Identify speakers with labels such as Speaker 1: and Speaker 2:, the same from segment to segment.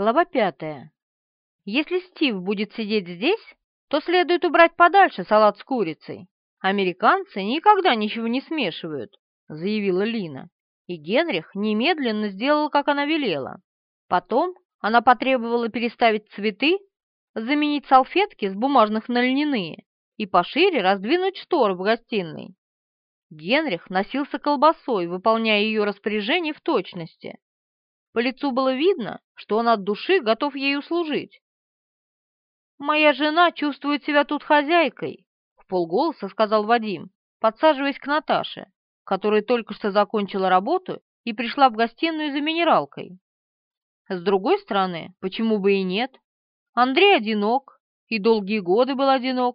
Speaker 1: Глава пятая. Если Стив будет сидеть здесь, то следует убрать подальше салат с курицей. Американцы никогда ничего не смешивают, заявила Лина. И Генрих немедленно сделал, как она велела. Потом она потребовала переставить цветы, заменить салфетки с бумажных на льняные и пошире раздвинуть шторы в гостиной. Генрих носился колбасой, выполняя ее распоряжение в точности. По лицу было видно, что он от души готов ею служить. «Моя жена чувствует себя тут хозяйкой», — в полголоса сказал Вадим, подсаживаясь к Наташе, которая только что закончила работу и пришла в гостиную за минералкой. С другой стороны, почему бы и нет? Андрей одинок, и долгие годы был одинок,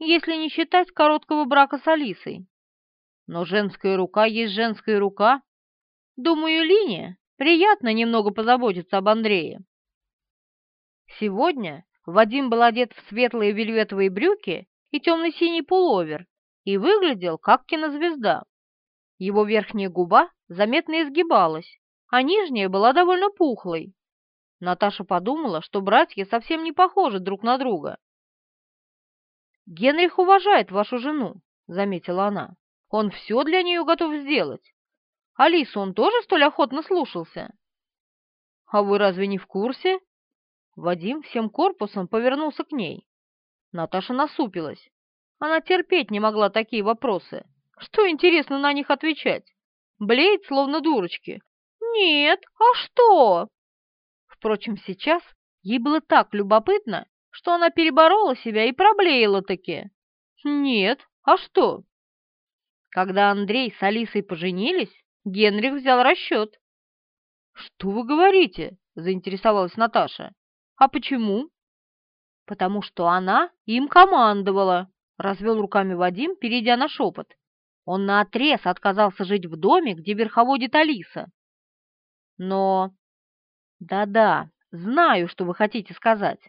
Speaker 1: если не считать короткого брака с Алисой. Но женская рука есть женская рука. Думаю, Лине приятно немного позаботиться об Андрее. Сегодня Вадим был одет в светлые вельветовые брюки и темно-синий пуловер и выглядел как кинозвезда. Его верхняя губа заметно изгибалась, а нижняя была довольно пухлой. Наташа подумала, что братья совсем не похожи друг на друга. «Генрих уважает вашу жену», — заметила она. «Он все для нее готов сделать. Алису он тоже столь охотно слушался?» «А вы разве не в курсе?» Вадим всем корпусом повернулся к ней. Наташа насупилась. Она терпеть не могла такие вопросы. Что интересно на них отвечать? Блеет, словно дурочки. «Нет, а что?» Впрочем, сейчас ей было так любопытно, что она переборола себя и проблеяла-таки. «Нет, а что?» Когда Андрей с Алисой поженились, Генрих взял расчет. «Что вы говорите?» — заинтересовалась Наташа. «А почему?» «Потому что она им командовала», — развел руками Вадим, перейдя на шепот. Он наотрез отказался жить в доме, где верховодит Алиса. Но... Да-да, знаю, что вы хотите сказать.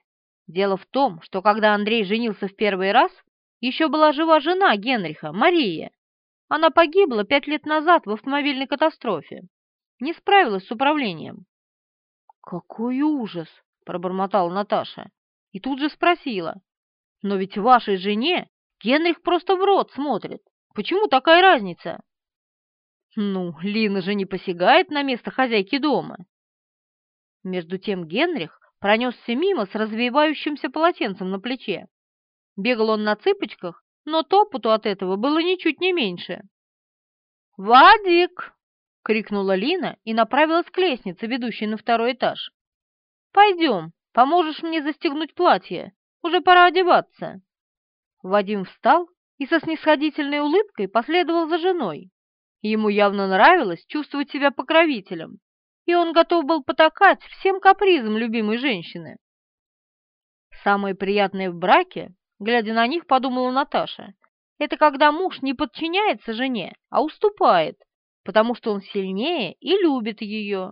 Speaker 1: Дело в том, что когда Андрей женился в первый раз, еще была жива жена Генриха, Мария. Она погибла пять лет назад в автомобильной катастрофе. Не справилась с управлением. «Какой ужас!» — пробормотала Наташа. И тут же спросила. «Но ведь вашей жене Генрих просто в рот смотрит. Почему такая разница?» «Ну, Лина же не посягает на место хозяйки дома». Между тем Генрих пронесся мимо с развивающимся полотенцем на плече. Бегал он на цыпочках, но топоту от этого было ничуть не меньше. «Вадик!» — крикнула Лина и направилась к лестнице, ведущей на второй этаж. «Пойдем, поможешь мне застегнуть платье, уже пора одеваться». Вадим встал и со снисходительной улыбкой последовал за женой. Ему явно нравилось чувствовать себя покровителем, и он готов был потакать всем капризам любимой женщины. Самое приятное в браке, глядя на них, подумала Наташа, это когда муж не подчиняется жене, а уступает, потому что он сильнее и любит ее.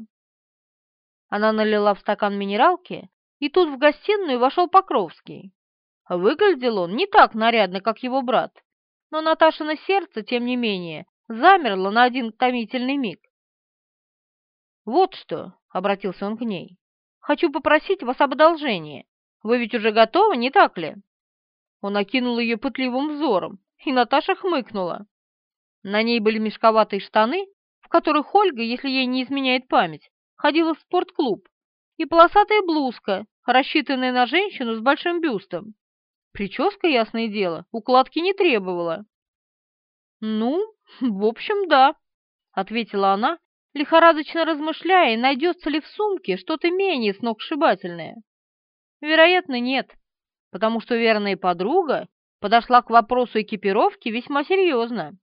Speaker 1: Она налила в стакан минералки, и тут в гостиную вошел Покровский. Выглядел он не так нарядно, как его брат, но Наташина сердце, тем не менее, замерло на один томительный миг. «Вот что», — обратился он к ней, — «хочу попросить вас об одолжении. Вы ведь уже готовы, не так ли?» Он окинул ее пытливым взором, и Наташа хмыкнула. На ней были мешковатые штаны, в которых Ольга, если ей не изменяет память, ходила в спортклуб, и полосатая блузка, рассчитанная на женщину с большим бюстом. Прическа, ясное дело, укладки не требовала. «Ну, в общем, да», — ответила она, лихорадочно размышляя, найдется ли в сумке что-то менее сногсшибательное. Вероятно, нет, потому что верная подруга подошла к вопросу экипировки весьма серьезно.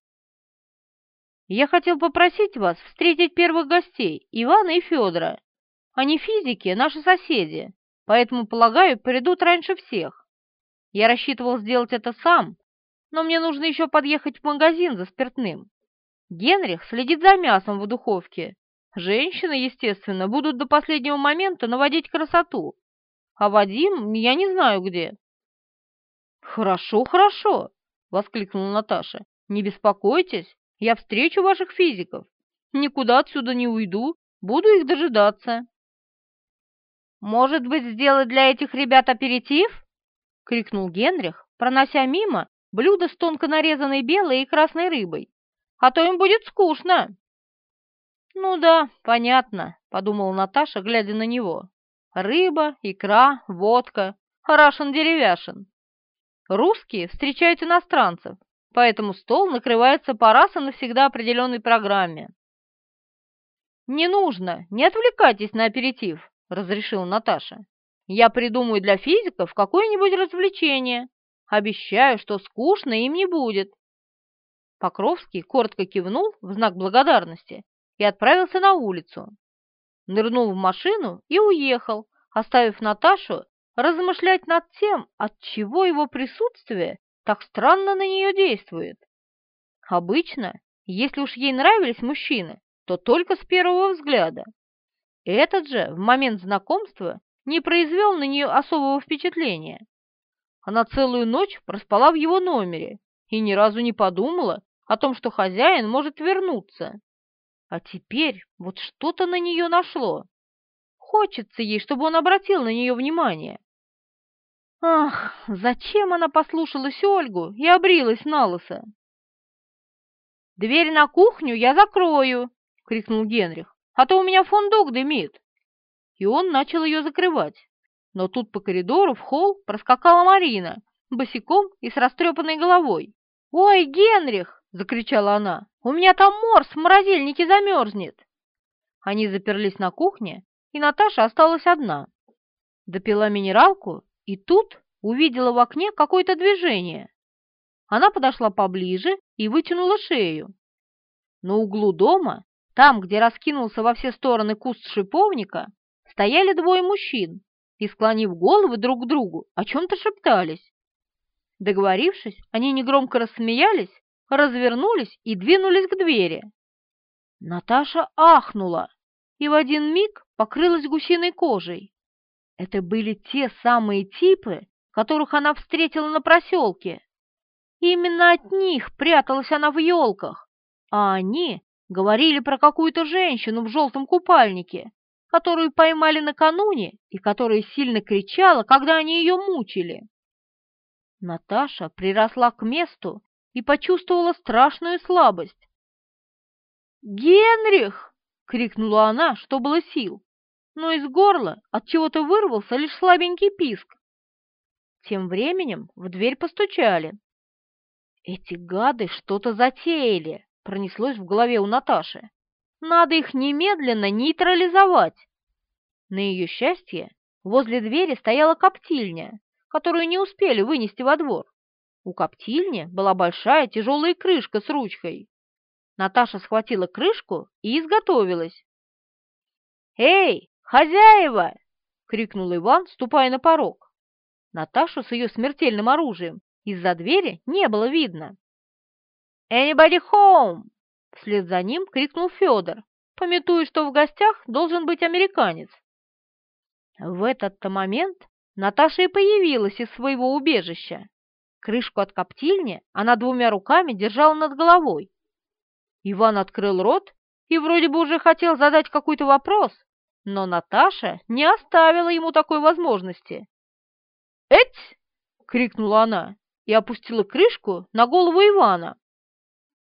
Speaker 1: «Я хотел попросить вас встретить первых гостей, Ивана и Федора. Они физики, наши соседи, поэтому, полагаю, придут раньше всех. Я рассчитывал сделать это сам, но мне нужно еще подъехать в магазин за спиртным. Генрих следит за мясом в духовке. Женщины, естественно, будут до последнего момента наводить красоту. А Вадим я не знаю где. «Хорошо, хорошо!» — воскликнула Наташа. «Не беспокойтесь, я встречу ваших физиков. Никуда отсюда не уйду, буду их дожидаться». может быть, сделать для этих ребят аперитив?» — крикнул Генрих, пронося мимо блюдо с тонко нарезанной белой и красной рыбой. «А то им будет скучно!» «Ну да, понятно», — подумала Наташа, глядя на него. «Рыба, икра, водка, рашен-деревяшин. Русские встречают иностранцев, поэтому стол накрывается по раз и навсегда определенной программе». «Не нужно, не отвлекайтесь на аперитив», — разрешила Наташа. «Я придумаю для физиков какое-нибудь развлечение. Обещаю, что скучно им не будет». Покровский коротко кивнул в знак благодарности и отправился на улицу. Нырнул в машину и уехал, оставив Наташу размышлять над тем, от чего его присутствие так странно на нее действует. Обычно, если уж ей нравились мужчины, то только с первого взгляда. Этот же в момент знакомства не произвел на нее особого впечатления. Она целую ночь проспала в его номере и ни разу не подумала о том, что хозяин может вернуться. А теперь вот что-то на нее нашло. Хочется ей, чтобы он обратил на нее внимание. Ах, зачем она послушалась Ольгу и обрилась на лысо? «Дверь на кухню я закрою!» — крикнул Генрих. «А то у меня фундук дымит!» И он начал ее закрывать. Но тут по коридору в холл проскакала Марина, босиком и с растрепанной головой. «Ой, Генрих!» — закричала она. У меня там морс в морозильнике замерзнет!» Они заперлись на кухне, и Наташа осталась одна. Допила минералку, и тут увидела в окне какое-то движение. Она подошла поближе и вытянула шею. На углу дома, там, где раскинулся во все стороны куст шиповника, стояли двое мужчин и, склонив головы друг к другу, о чем-то шептались. Договорившись, они негромко рассмеялись развернулись и двинулись к двери. Наташа ахнула и в один миг покрылась гусиной кожей. Это были те самые типы, которых она встретила на проселке. Именно от них пряталась она в елках, а они говорили про какую-то женщину в желтом купальнике, которую поймали накануне и которая сильно кричала, когда они ее мучили. Наташа приросла к месту и почувствовала страшную слабость. «Генрих!» — крикнула она, что было сил, но из горла от чего-то вырвался лишь слабенький писк. Тем временем в дверь постучали. «Эти гады что-то затеяли!» — пронеслось в голове у Наташи. «Надо их немедленно нейтрализовать!» На ее счастье возле двери стояла коптильня, которую не успели вынести во двор. У коптильни была большая тяжелая крышка с ручкой. Наташа схватила крышку и изготовилась. «Эй, хозяева!» — крикнул Иван, ступая на порог. Наташу с ее смертельным оружием из-за двери не было видно. «Anybody home?» — вслед за ним крикнул Федор, пометуя, что в гостях должен быть американец. В этот-то момент Наташа и появилась из своего убежища. Крышку от коптильни она двумя руками держала над головой. Иван открыл рот и вроде бы уже хотел задать какой-то вопрос, но Наташа не оставила ему такой возможности. «Эть!» — крикнула она и опустила крышку на голову Ивана.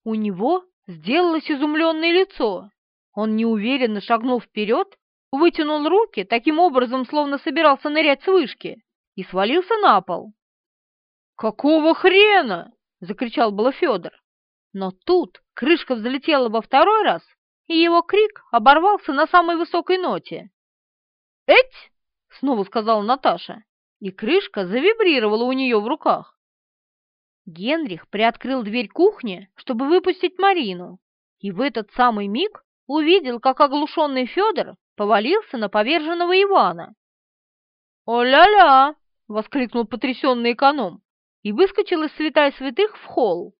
Speaker 1: У него сделалось изумленное лицо. Он неуверенно шагнул вперед, вытянул руки, таким образом, словно собирался нырять с вышки, и свалился на пол. «Какого хрена?» — закричал было Федор. Но тут крышка взлетела во второй раз, и его крик оборвался на самой высокой ноте. «Эть!» — снова сказала Наташа, и крышка завибрировала у нее в руках. Генрих приоткрыл дверь кухни, чтобы выпустить Марину, и в этот самый миг увидел, как оглушенный Федор повалился на поверженного Ивана. «О-ля-ля!» — воскликнул потрясенный эконом и выскочил из святая святых в холл.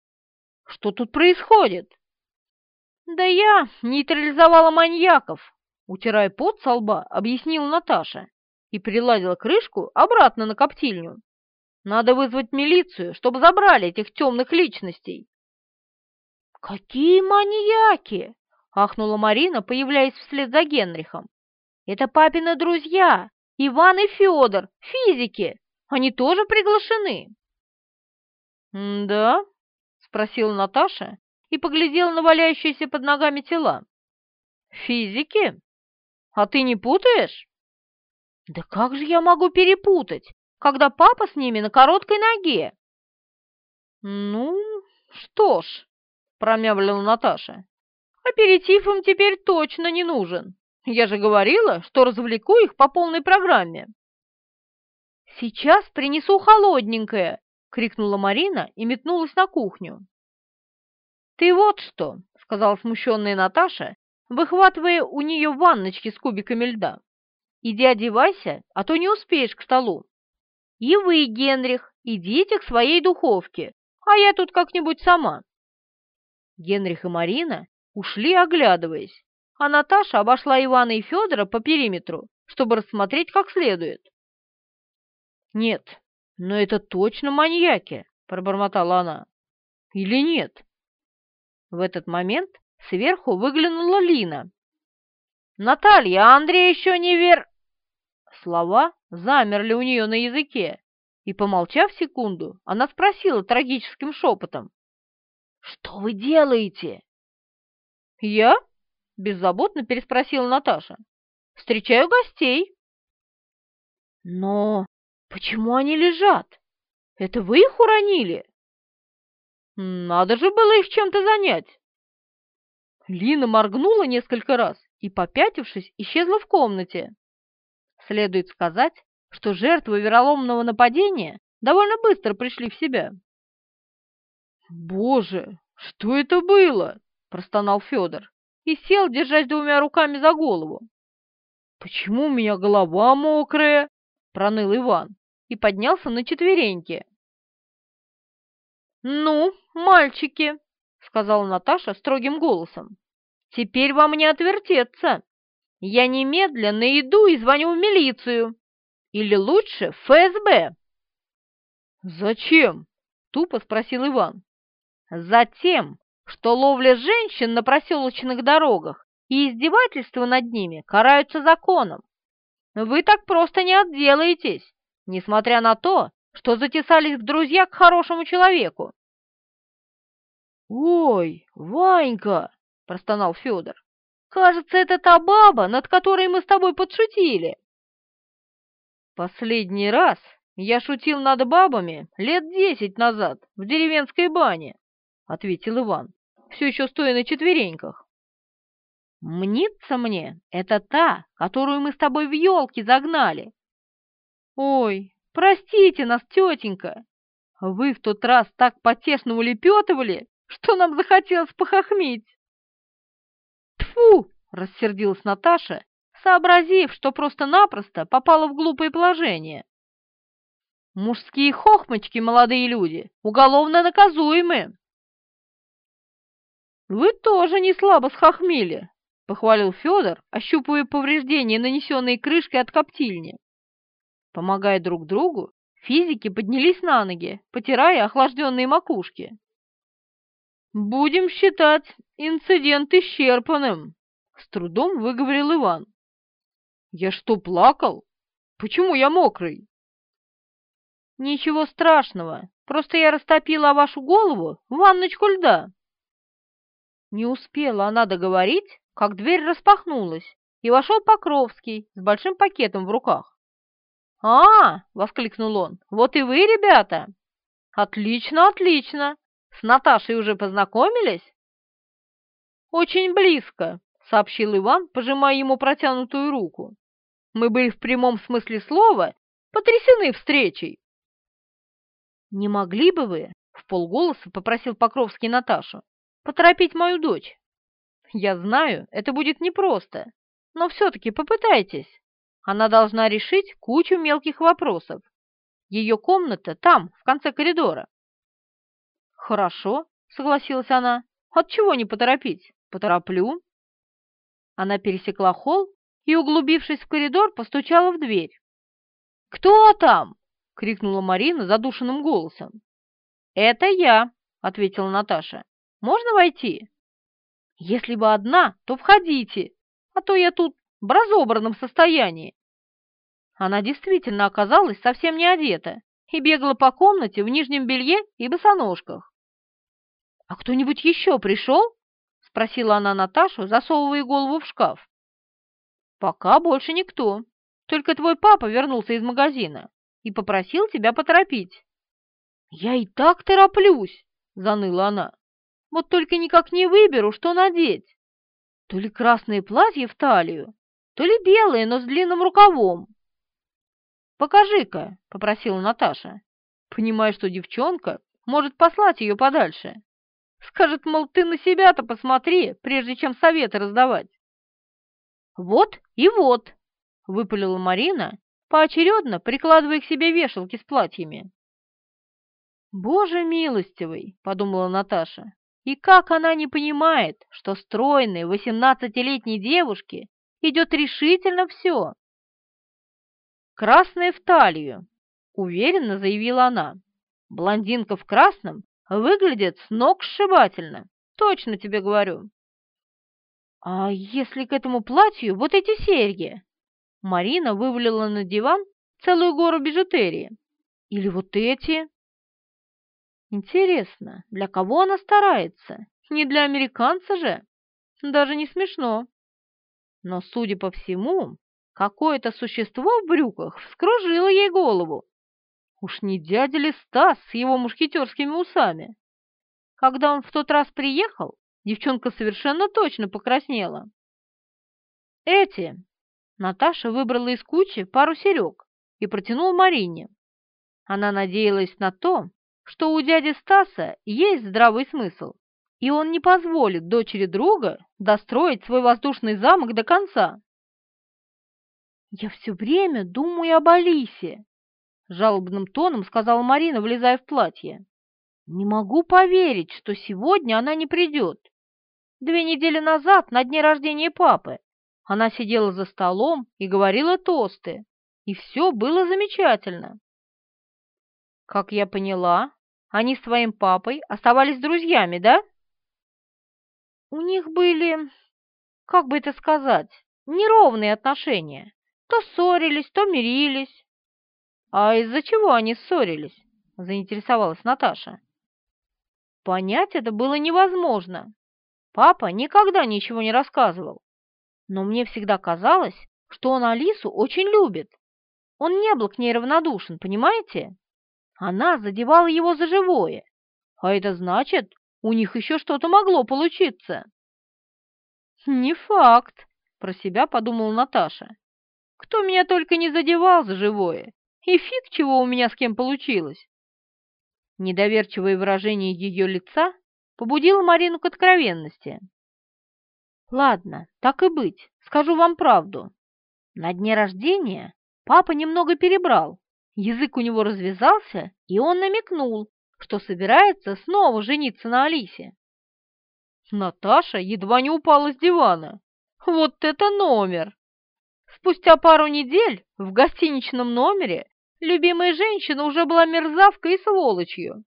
Speaker 1: Что тут происходит? Да я нейтрализовала маньяков, утирая пот со лба, объяснила Наташа и приладила крышку обратно на коптильню. Надо вызвать милицию, чтобы забрали этих темных личностей. «Какие маньяки!» — ахнула Марина, появляясь вслед за Генрихом. «Это папины друзья, Иван и Федор, физики. Они тоже приглашены». «Да?» — спросила Наташа и поглядела на валяющиеся под ногами тела. «Физики? А ты не путаешь?» «Да как же я могу перепутать, когда папа с ними на короткой ноге?» «Ну, что ж», — промямлила Наташа, — «аперитив им теперь точно не нужен. Я же говорила, что развлеку их по полной программе». «Сейчас принесу холодненькое!» — крикнула Марина и метнулась на кухню. «Ты вот что!» — сказала смущенная Наташа, выхватывая у нее ванночки с кубиками льда. «Иди одевайся, а то не успеешь к столу. И вы, Генрих, идите к своей духовке, а я тут как-нибудь сама». Генрих и Марина ушли, оглядываясь, а Наташа обошла Ивана и Федора по периметру, чтобы рассмотреть как следует. «Нет, но это точно маньяки», — пробормотала она. «Или нет?» В этот момент сверху выглянула Лина. «Наталья, а Андрей еще не вер...» Слова замерли у нее на языке, и, помолчав секунду, она спросила трагическим шепотом. «Что вы делаете?» «Я?» — беззаботно переспросила Наташа. «Встречаю гостей». «Но почему они лежат? Это вы их уронили?» «Надо же было их чем-то занять». Лина моргнула несколько раз и, попятившись, исчезла в комнате. Следует сказать, что жертвы вероломного нападения довольно быстро пришли в себя. «Боже, что это было?» – простонал Федор и сел, держась двумя руками за голову. «Почему у меня голова мокрая?» – проныл Иван и поднялся на четвереньки. «Ну, мальчики!» — сказала Наташа строгим голосом. «Теперь вам не отвертеться. Я немедленно иду и звоню в милицию. Или лучше ФСБ». «Зачем?» — тупо спросил Иван. «Затем, что ловля женщин на проселочных дорогах и издевательства над ними караются законом. Вы так просто не отделаетесь, несмотря на то, что затесались в друзья к хорошему человеку. «Ой, Ванька!» — простонал Федор. «Кажется, это та баба, над которой мы с тобой подшутили». «Последний раз я шутил над бабами лет десять назад в деревенской бане», — ответил Иван, все еще стоя на четвереньках. «Мнится мне, это та, которую мы с тобой в елки загнали». «Ой, простите нас, тетенька, вы в тот раз так потешно улепетывали, что нам захотелось похохмить. Тфу! рассердилась Наташа, сообразив, что просто-напросто попала в глупое положение. Мужские хохмочки, молодые люди, уголовно наказуемы. Вы тоже не слабо схохмели, похвалил Федор, ощупывая повреждения, нанесенные крышкой от коптильни. Помогая друг другу, физики поднялись на ноги, потирая охлажденные макушки. «Будем считать инцидент исчерпанным», — с трудом выговорил Иван. «Я что, плакал? Почему я мокрый?» «Ничего страшного, просто я растопила вашу голову ванночку льда». Не успела она договорить, как дверь распахнулась, и вошел Покровский с большим пакетом в руках. «А!» — воскликнул он. «Вот и вы, ребята!» «Отлично, отлично! С Наташей уже познакомились?» «Очень близко», — сообщил Иван, пожимая ему протянутую руку. «Мы были в прямом смысле слова потрясены встречей». «Не могли бы вы?» — в полголоса попросил Покровский Наташу. «Поторопить мою дочь. Я знаю, это будет непросто, но все-таки попытайтесь. Она должна решить кучу мелких вопросов. Ее комната там, в конце коридора. «Хорошо», — согласилась она. «Отчего не поторопить? Потороплю». Она пересекла холл и, углубившись в коридор, постучала в дверь. «Кто там?» — крикнула Марина задушенным голосом. «Это я», — ответила Наташа. «Можно войти?» «Если бы одна, то входите, а то я тут в разобранном состоянии». Она действительно оказалась совсем не одета и бегала по комнате в нижнем белье и босоножках. «А кто-нибудь еще пришел?» — спросила она Наташу, засовывая голову в шкаф. «Пока больше никто. Только твой папа вернулся из магазина и попросил тебя поторопить». «Я и так тороплюсь!» — заныла она. «Вот только никак не выберу, что надеть. То ли красное платье в талию, то ли белое, но с длинным рукавом». «Покажи-ка», — попросила Наташа, понимая, что девчонка может послать ее подальше. Скажет, мол, ты на себя-то посмотри, прежде чем советы раздавать. «Вот и вот», — выпалила Марина, поочередно прикладывая к себе вешалки с платьями. «Боже милостивый!» — подумала Наташа. «И как она не понимает, что стройной восемнадцатилетней девушке идет решительно все?» «Красная в талию», — уверенно заявила она. «Блондинка в красном выглядит с ног сшибательно, точно тебе говорю». «А если к этому платью вот эти серьги?» Марина вывалила на диван целую гору бижутерии. «Или вот эти?» Интересно, для кого она старается? Не для американца же? Даже не смешно. Но, судя по всему, какое-то существо в брюках вскружило ей голову. Уж не дядя ли Стас с его мушкетерскими усами? Когда он в тот раз приехал, девчонка совершенно точно покраснела. Эти. Наташа выбрала из кучи пару серег и протянула Марине. Она надеялась на то, что у дяди Стаса есть здравый смысл, и он не позволит дочери друга достроить свой воздушный замок до конца. «Я все время думаю об Алисе», — жалобным тоном сказала Марина, влезая в платье. «Не могу поверить, что сегодня она не придет. Две недели назад, на дне рождения папы, она сидела за столом и говорила тосты, и все было замечательно. Как я поняла, они с твоим папой оставались друзьями, да? У них были, как бы это сказать, неровные отношения. То ссорились, то мирились. А из-за чего они ссорились? Заинтересовалась Наташа. Понять это было невозможно. Папа никогда ничего не рассказывал. Но мне всегда казалось, что он Алису очень любит. Он не был к ней равнодушен, понимаете? Она задевала его за живое, а это значит, у них еще что-то могло получиться. «Не факт», — про себя подумала Наташа. «Кто меня только не задевал за живое, и фиг чего у меня с кем получилось». Недоверчивое выражение ее лица побудило Марину к откровенности. «Ладно, так и быть, скажу вам правду. На дне рождения папа немного перебрал Язык у него развязался, и он намекнул, что собирается снова жениться на Алисе. Наташа едва не упала с дивана. Вот это номер! Спустя пару недель в гостиничном номере любимая женщина уже была мерзавкой и сволочью.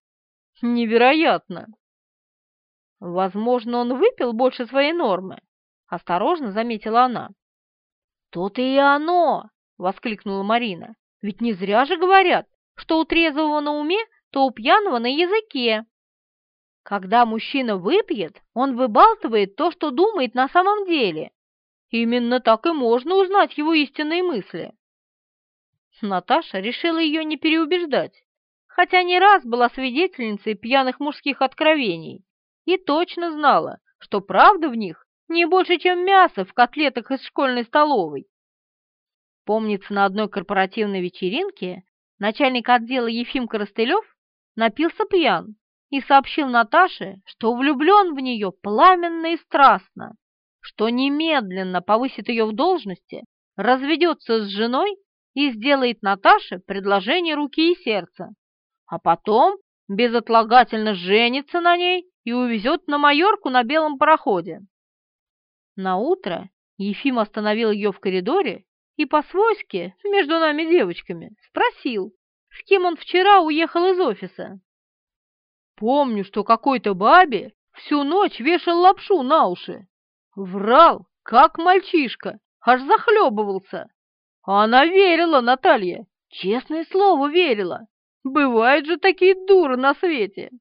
Speaker 1: Невероятно! Возможно, он выпил больше своей нормы, осторожно заметила она. «То-то и оно!» — воскликнула Марина. Ведь не зря же говорят, что у трезвого на уме, то у пьяного на языке. Когда мужчина выпьет, он выбалтывает то, что думает на самом деле. Именно так и можно узнать его истинные мысли. Наташа решила ее не переубеждать, хотя не раз была свидетельницей пьяных мужских откровений и точно знала, что правда в них не больше, чем мясо в котлетах из школьной столовой. Помнится, на одной корпоративной вечеринке начальник отдела Ефим Коростылев напился пьян и сообщил Наташе, что влюблен в нее пламенно и страстно, что немедленно повысит ее в должности, разведется с женой и сделает Наташе предложение руки и сердца, а потом безотлагательно женится на ней и увезет на Майорку на белом пароходе. На утро Ефим остановил ее в коридоре и по-свойски, между нами девочками, спросил, с кем он вчера уехал из офиса. Помню, что какой-то бабе всю ночь вешал лапшу на уши. Врал, как мальчишка, аж захлебывался. Она верила, Наталья, честное слово верила. Бывают же такие дуры на свете.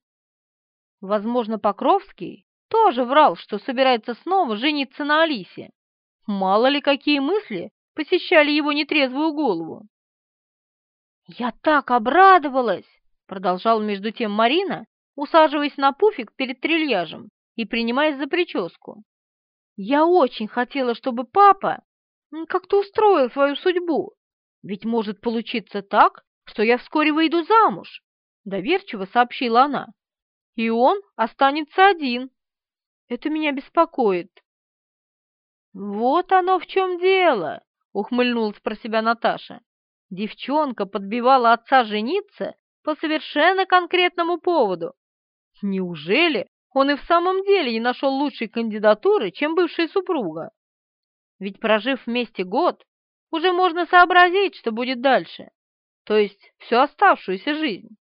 Speaker 1: Возможно, Покровский тоже врал, что собирается снова жениться на Алисе. Мало ли какие мысли посещали его нетрезвую голову. «Я так обрадовалась!» — продолжала между тем Марина, усаживаясь на пуфик перед трильяжем и принимаясь за прическу. «Я очень хотела, чтобы папа как-то устроил свою судьбу, ведь может получиться так, что я вскоре выйду замуж», — доверчиво сообщила она. «И он останется один. Это меня беспокоит». «Вот оно в чем дело!» — ухмыльнулась про себя Наташа. Девчонка подбивала отца жениться по совершенно конкретному поводу. Неужели он и в самом деле не нашел лучшей кандидатуры, чем бывшая супруга? Ведь прожив вместе год, уже можно сообразить, что будет дальше, то есть всю оставшуюся жизнь.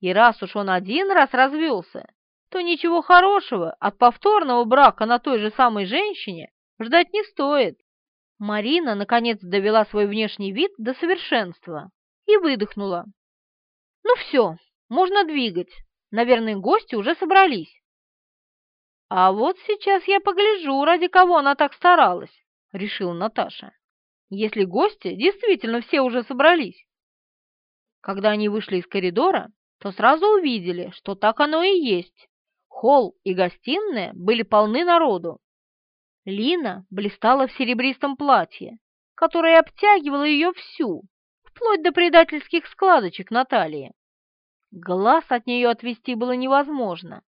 Speaker 1: И раз уж он один раз развелся, то ничего хорошего от повторного брака на той же самой женщине ждать не стоит. Марина, наконец, довела свой внешний вид до совершенства и выдохнула. «Ну все, можно двигать. Наверное, гости уже собрались». «А вот сейчас я погляжу, ради кого она так старалась», — решила Наташа. «Если гости действительно все уже собрались». Когда они вышли из коридора, то сразу увидели, что так оно и есть. Холл и гостиная были полны народу. Лина блистала в серебристом платье, которое обтягивало ее всю, вплоть до предательских складочек на талии. Глаз от нее отвести было невозможно,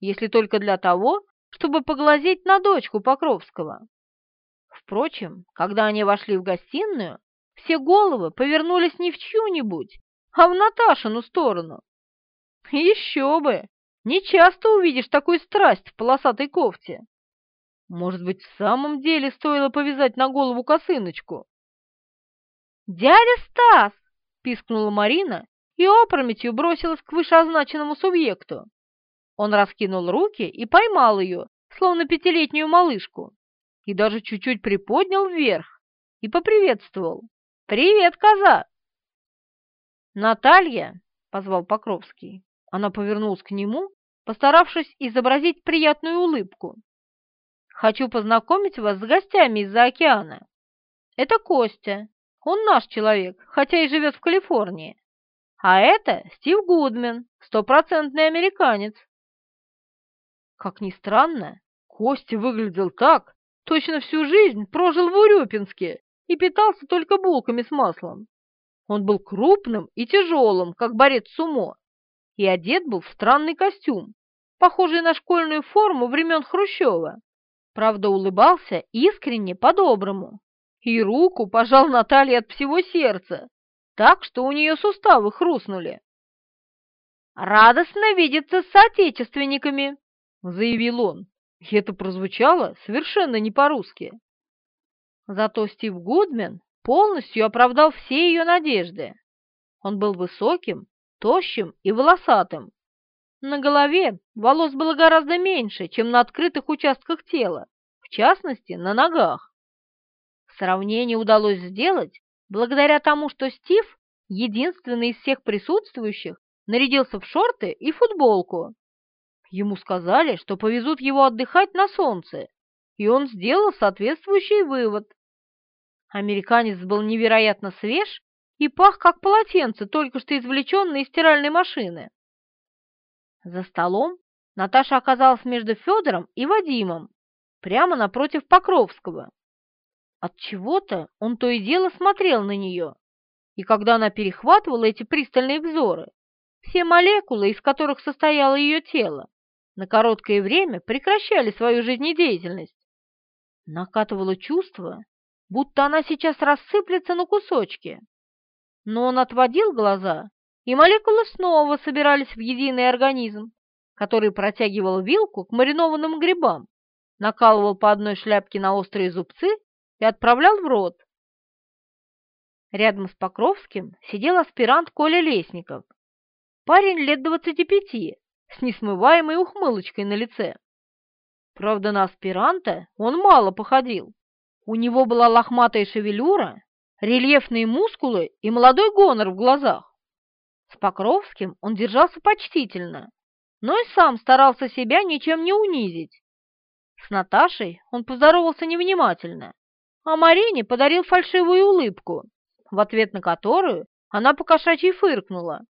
Speaker 1: если только для того, чтобы поглазеть на дочку Покровского. Впрочем, когда они вошли в гостиную, все головы повернулись не в чью-нибудь, а в Наташину сторону. Еще бы! Не часто увидишь такую страсть в полосатой кофте. Может быть, в самом деле стоило повязать на голову косыночку? «Дядя Стас!» — пискнула Марина и опрометью бросилась к вышеозначенному субъекту. Он раскинул руки и поймал ее, словно пятилетнюю малышку, и даже чуть-чуть приподнял вверх и поприветствовал. «Привет, коза!» «Наталья!» — позвал Покровский. Она повернулась к нему, постаравшись изобразить приятную улыбку. Хочу познакомить вас с гостями из-за океана. Это Костя. Он наш человек, хотя и живет в Калифорнии. А это Стив Гудмен, стопроцентный американец. Как ни странно, Костя выглядел так, точно всю жизнь прожил в Урюпинске и питался только булками с маслом. Он был крупным и тяжелым, как борец сумо, и одет был в странный костюм, похожий на школьную форму времен Хрущева. Правда, улыбался искренне по-доброму и руку пожал Наталье от всего сердца, так что у нее суставы хрустнули. «Радостно видеться с соотечественниками», — заявил он, и это прозвучало совершенно не по-русски. Зато Стив Гудмен полностью оправдал все ее надежды. Он был высоким, тощим и волосатым, на голове волос было гораздо меньше, чем на открытых участках тела, в частности, на ногах. Сравнение удалось сделать благодаря тому, что Стив, единственный из всех присутствующих, нарядился в шорты и футболку. Ему сказали, что повезут его отдыхать на солнце, и он сделал соответствующий вывод. Американец был невероятно свеж и пах, как полотенце, только что извлеченное из стиральной машины. За столом Наташа оказалась между Федором и Вадимом, прямо напротив Покровского. От чего-то он то и дело смотрел на нее, и когда она перехватывала эти пристальные взоры, все молекулы, из которых состояло ее тело, на короткое время прекращали свою жизнедеятельность. Накатывало чувство, будто она сейчас рассыплется на кусочки. Но он отводил глаза и молекулы снова собирались в единый организм, который протягивал вилку к маринованным грибам, накалывал по одной шляпке на острые зубцы и отправлял в рот. Рядом с Покровским сидел аспирант Коля Лесников. Парень лет двадцати пяти, с несмываемой ухмылочкой на лице. Правда, на аспиранта он мало походил. У него была лохматая шевелюра, рельефные мускулы и молодой гонор в глазах. С Покровским он держался почтительно, но и сам старался себя ничем не унизить. С Наташей он поздоровался невнимательно, а Марине подарил фальшивую улыбку, в ответ на которую она покошачьи фыркнула.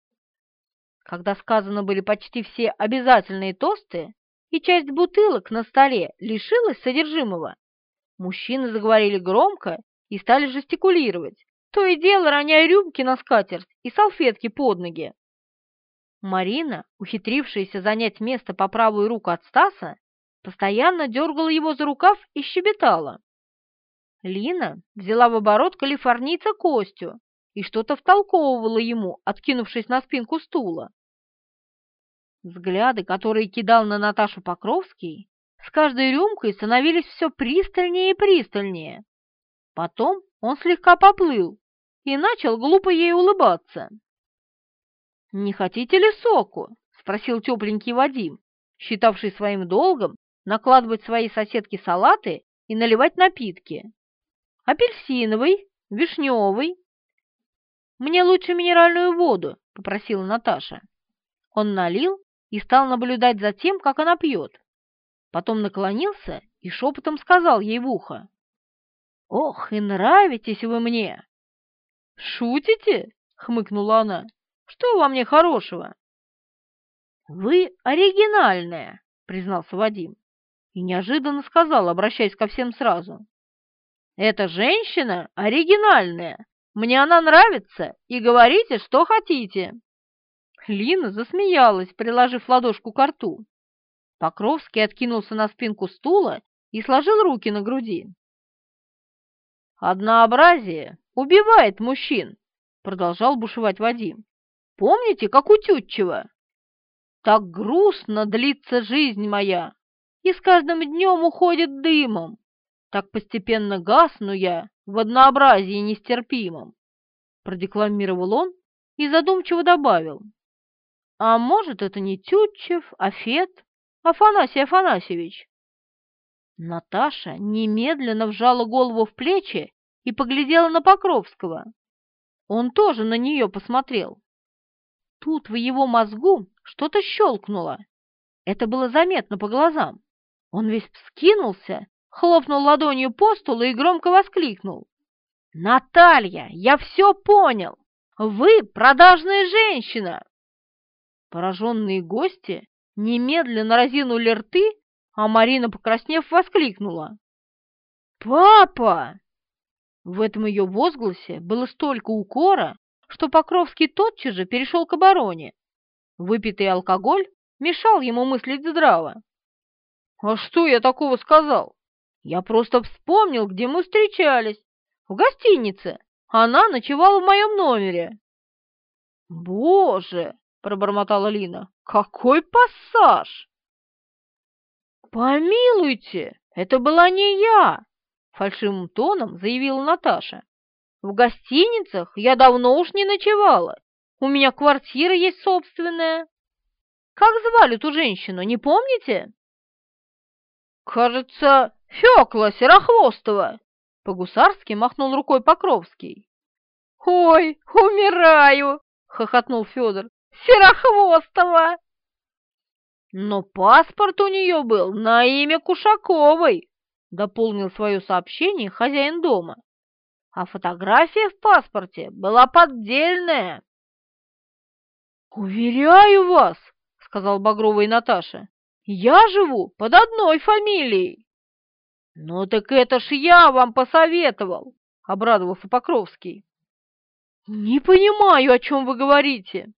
Speaker 1: Когда сказаны были почти все обязательные тосты, и часть бутылок на столе лишилась содержимого, мужчины заговорили громко и стали жестикулировать, то и дело роняя рюмки на скатерть и салфетки под ноги. Марина, ухитрившаяся занять место по правую руку от Стаса, постоянно дергала его за рукав и щебетала. Лина взяла в оборот калифорнийца Костю и что-то втолковывала ему, откинувшись на спинку стула. Взгляды, которые кидал на Наташу Покровский, с каждой рюмкой становились все пристальнее и пристальнее. Потом он слегка поплыл и начал глупо ей улыбаться. «Не хотите ли соку?» — спросил тепленький Вадим, считавший своим долгом накладывать своей соседке салаты и наливать напитки. «Апельсиновый, вишневый». «Мне лучше минеральную воду», — попросила Наташа. Он налил и стал наблюдать за тем, как она пьет. Потом наклонился и шепотом сказал ей в ухо. «Ох, и нравитесь вы мне!» «Шутите?» — хмыкнула она. «Что во мне хорошего?» «Вы оригинальная», — признался Вадим. И неожиданно сказал, обращаясь ко всем сразу. «Эта женщина оригинальная. Мне она нравится, и говорите, что хотите». Лина засмеялась, приложив ладошку к рту. Покровский откинулся на спинку стула и сложил руки на груди. «Однообразие убивает мужчин», — продолжал бушевать Вадим. «Помните, как у Тютчева? Так грустно длится жизнь моя, и с каждым днем уходит дымом. Так постепенно гасну я в однообразии нестерпимом», — продекламировал он и задумчиво добавил. «А может, это не Тютчев, а Фет, Афанасий Афанасьевич?» Наташа немедленно вжала голову в плечи и поглядела на Покровского. Он тоже на нее посмотрел. Тут в его мозгу что-то щелкнуло. Это было заметно по глазам. Он весь вскинулся, хлопнул ладонью по столу и громко воскликнул. «Наталья, я все понял! Вы продажная женщина!» Пораженные гости немедленно разинули рты а Марина, покраснев, воскликнула. «Папа!» В этом ее возгласе было столько укора, что Покровский тотчас же перешел к обороне. Выпитый алкоголь мешал ему мыслить здраво. «А что я такого сказал? Я просто вспомнил, где мы встречались. В гостинице. Она ночевала в моем номере». «Боже!» — пробормотала Лина. «Какой пассаж!» «Помилуйте, это была не я!» — фальшивым тоном заявила Наташа. «В гостиницах я давно уж не ночевала. У меня квартира есть собственная. Как звали ту женщину, не помните?» «Кажется, Фёкла Серохвостова!» — по-гусарски махнул рукой Покровский. «Ой, умираю!» — хохотнул Федор. «Серохвостова!» Но паспорт у нее был на имя Кушаковой, дополнил свое сообщение хозяин дома. А фотография в паспорте была поддельная. «Уверяю вас», — сказал Багровый Наташа, — «я живу под одной фамилией». «Ну так это ж я вам посоветовал», — обрадовался Покровский. «Не понимаю, о чем вы говорите».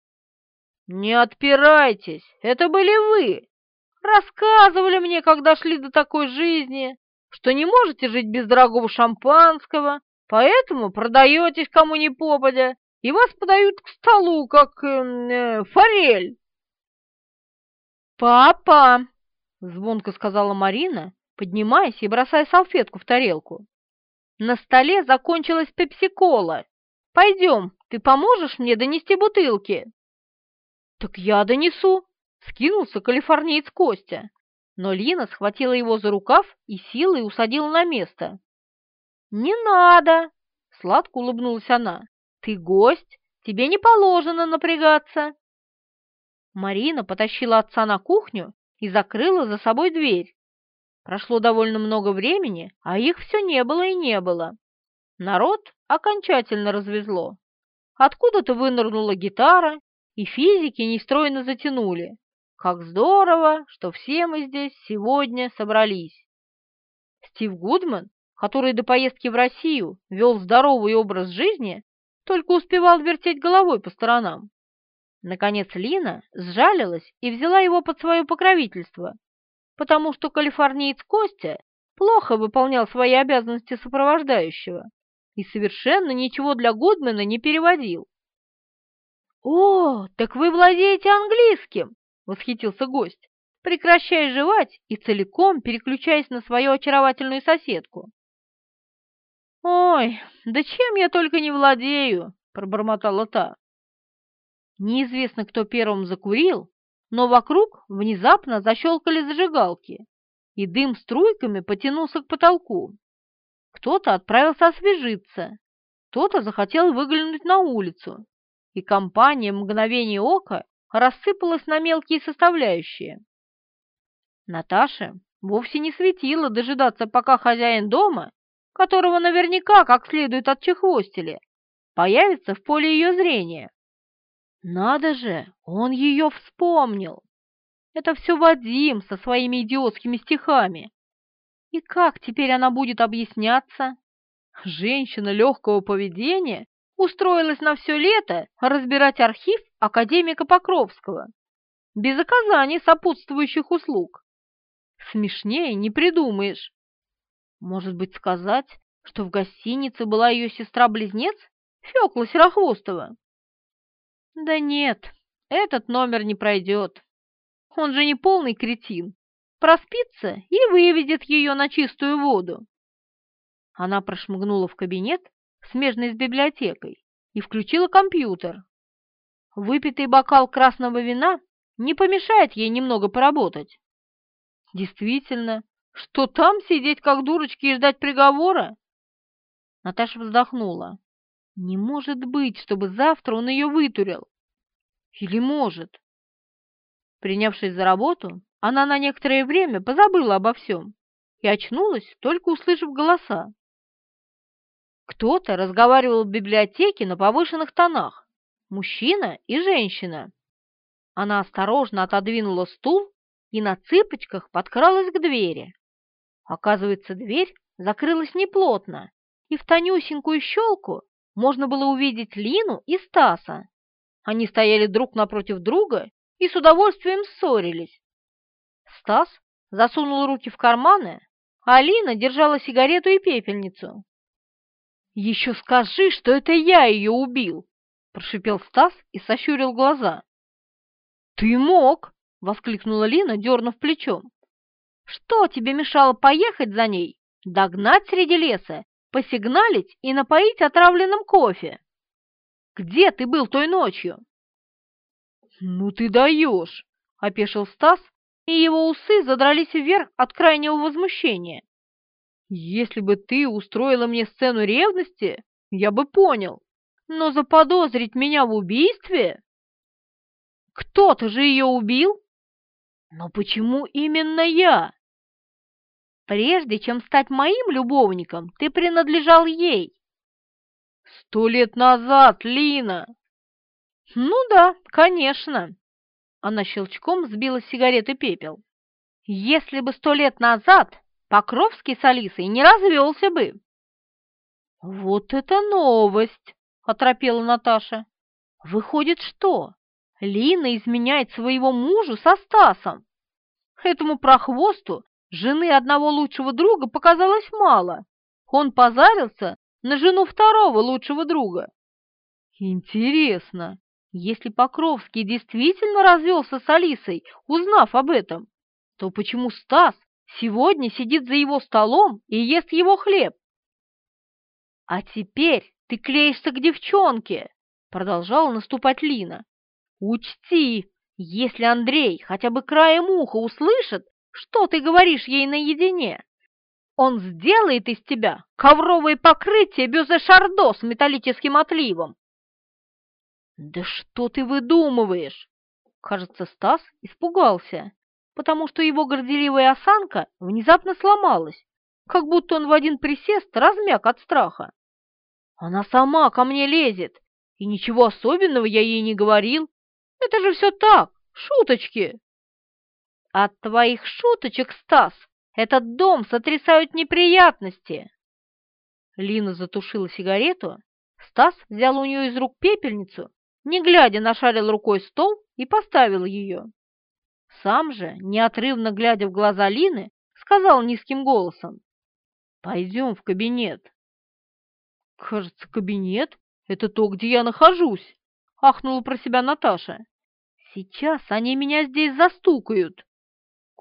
Speaker 1: «Не отпирайтесь, это были вы. Рассказывали мне, когда шли до такой жизни, что не можете жить без дорогого шампанского, поэтому продаетесь кому ни попадя, и вас подают к столу, как эм, э, форель». «Папа!» — звонко сказала Марина, поднимаясь и бросая салфетку в тарелку. «На столе закончилась пепси-кола. Пойдем, ты поможешь мне донести бутылки?» «Так я донесу!» — скинулся калифорниец Костя. Но Лина схватила его за рукав и силой усадила на место. «Не надо!» — Сладко улыбнулась она. «Ты гость, тебе не положено напрягаться». Марина потащила отца на кухню и закрыла за собой дверь. Прошло довольно много времени, а их все не было и не было. Народ окончательно развезло. Откуда-то вынырнула гитара, и физики нестройно затянули. Как здорово, что все мы здесь сегодня собрались. Стив Гудман, который до поездки в Россию вел здоровый образ жизни, только успевал вертеть головой по сторонам. Наконец Лина сжалилась и взяла его под свое покровительство, потому что калифорниец Костя плохо выполнял свои обязанности сопровождающего и совершенно ничего для Гудмана не переводил. «О, так вы владеете английским!» — восхитился гость, прекращая жевать и целиком переключаясь на свою очаровательную соседку. «Ой, да чем я только не владею!» — пробормотала та. Неизвестно, кто первым закурил, но вокруг внезапно защелкали зажигалки, и дым струйками потянулся к потолку. Кто-то отправился освежиться, кто-то захотел выглянуть на улицу, и компания мгновение ока рассыпалась на мелкие составляющие. Наташа вовсе не светила дожидаться, пока хозяин дома, которого наверняка как следует отчехвостили, появится в поле ее зрения. Надо же, он ее вспомнил. Это все Вадим со своими идиотскими стихами. И как теперь она будет объясняться? Женщина легкого поведения устроилась на все лето разбирать архив академика Покровского, без оказания сопутствующих услуг. Смешнее не придумаешь. Может быть, сказать, что в гостинице была ее сестра-близнец Фёкла Серохвостова? Да нет, этот номер не пройдет. Он же не полный кретин. Проспится и выведет ее на чистую воду. Она прошмыгнула в кабинет, смежный с библиотекой, и включила компьютер. Выпитый бокал красного вина не помешает ей немного поработать. Действительно, что там сидеть как дурочки и ждать приговора? Наташа вздохнула. Не может быть, чтобы завтра он ее вытурил. Или может? Принявшись за работу, она на некоторое время позабыла обо всем и очнулась, только услышав голоса. Кто-то разговаривал в библиотеке на повышенных тонах, мужчина и женщина. Она осторожно отодвинула стул и на цыпочках подкралась к двери. Оказывается, дверь закрылась неплотно, и в тонюсенькую щелку можно было увидеть Лину и Стаса. Они стояли друг напротив друга и с удовольствием ссорились. Стас засунул руки в карманы, а Алина держала сигарету и пепельницу. «Еще скажи, что это я ее убил!» – прошипел Стас и сощурил глаза. «Ты мог!» – воскликнула Лина, дернув плечом. «Что тебе мешало поехать за ней, догнать среди леса посигналить и напоить отравленным кофе. Где ты был той ночью?» «Ну ты даешь!» — опешил Стас, и его усы задрались вверх от крайнего возмущения. «Если бы ты устроила мне сцену ревности, я бы понял, но заподозрить меня в убийстве...» «Кто-то же ее убил?» «Но почему именно я?» Прежде чем стать моим любовником, ты принадлежал ей. Сто лет назад, Лина. Ну да, конечно. Она щелчком сбила сигареты пепел. Если бы сто лет назад Покровский с Алисой не развелся бы. Вот это новость, оторопела Наташа. Выходит, что? Лина изменяет своего мужу со Стасом. Этому прохвосту Жены одного лучшего друга показалось мало. Он позарился на жену второго лучшего друга. Интересно, если Покровский действительно развелся с Алисой, узнав об этом, то почему Стас сегодня сидит за его столом и ест его хлеб? А теперь ты клеишься к девчонке, продолжала наступать Лина. Учти, если Андрей хотя бы краем уха услышит, что ты говоришь ей наедине? Он сделает из тебя ковровое покрытие бюзе-шардо с металлическим отливом. Да что ты выдумываешь? Кажется, Стас испугался, потому что его горделивая осанка внезапно сломалась, как будто он в один присест размяк от страха. Она сама ко мне лезет, и ничего особенного я ей не говорил. Это же все так, шуточки. От твоих шуточек, Стас, этот дом сотрясают неприятности!» Лина затушила сигарету, Стас взял у нее из рук пепельницу, не глядя нашарил рукой стол и поставил ее. Сам же, неотрывно глядя в глаза Лины, сказал низким голосом, «Пойдем в кабинет». «Кажется, кабинет — это то, где я нахожусь», — ахнула про себя Наташа. «Сейчас они меня здесь застукают».